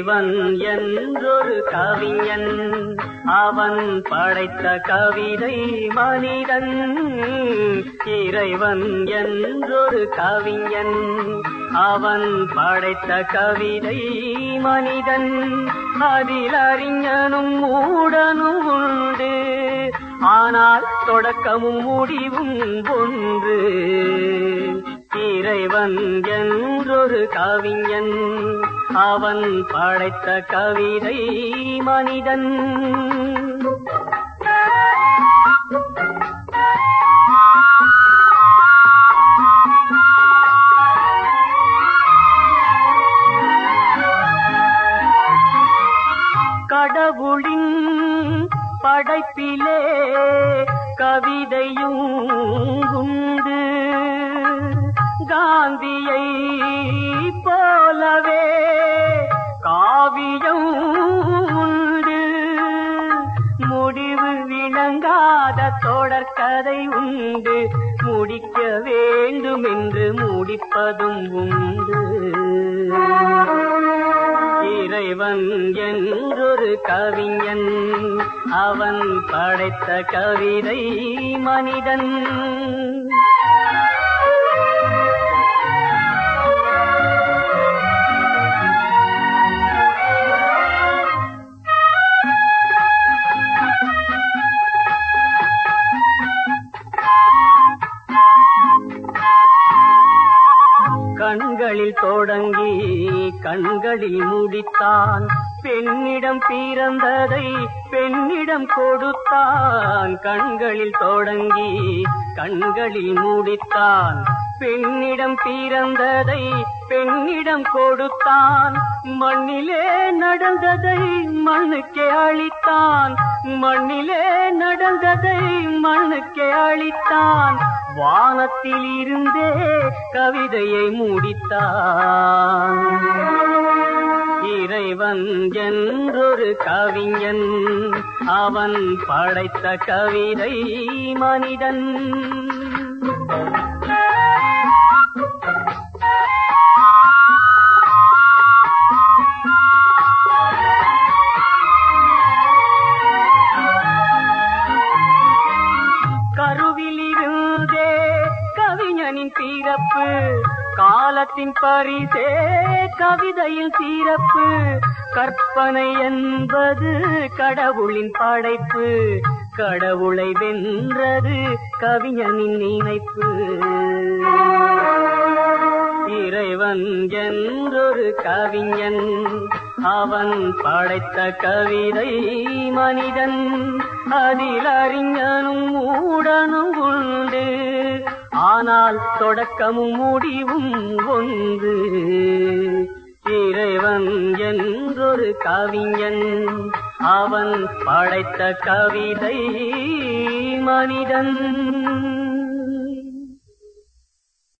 இறைவன் என்றொரு கவிஞன். அவன் படைத்த கவிதை மனிதன். இறைவன் என்றொரு கவிஞன். அவன் படைத்த கவிதை மனிதன். அதில் அறிஞனும் மூடனும் உண்டு. ஆனால் தொடக்கமும் முடிவும் ஒன்று. இறைவன் என்றொரு கவிஞன். அவன் படைத்த கவிதை மனிதன். கடவுளின் படைப்பிலே கவிதையும் உண்டு. காந்தியை போலவே முடியாத தொடர் கதை உண்டு. முடிக்க வேண்டும் என்று முடிப்பதும் உண்டு. இறைவன் என்றொரு கவிஞன் அவன் படைத்த கவிதை மனிதன். கண்களில் தொடங்கி கண்களில் முடித்தான். பெண்ணிடம் பிறந்ததை பெண்ணிடம் கொடுத்தான். கண்களில் தொடங்கி கண்களில் முடித்தான். பெண்ணிடம் பிறந்ததை பெண்ணிடம் கொடுத்தான். மண்ணிலே நடந்ததை மண்ணுக்கே அளித்தான். மண்ணிலே நடந்ததை மண்ணுக்கே அளித்தான். வானத்தில் இருந்தே கவிதையை முடித்தான். இறைவன் என்றொரு கவிஞன் அவன் படைத்த கவிதை மனிதன். கவிஞனின் பிறப்பு காலத்தின் பரிசே கவிதையில் தீரப்பு கற்பனை என்பது கடவுளின் படைப்பு கடவுளை வென்றது கவிஞனின் நினைப்பு. இறைவன் என்றொரு கவிஞன் அவன் படைத்த கவிதை மனிதன். அதில் அறிஞனும் மூடனும் உண்டு. ஆனால் தொடக்கமும் முடிவும் ஒன்று. இறைவன் என்றொரு கவிஞன் அவன் படைத்த கவிதை மனிதன்.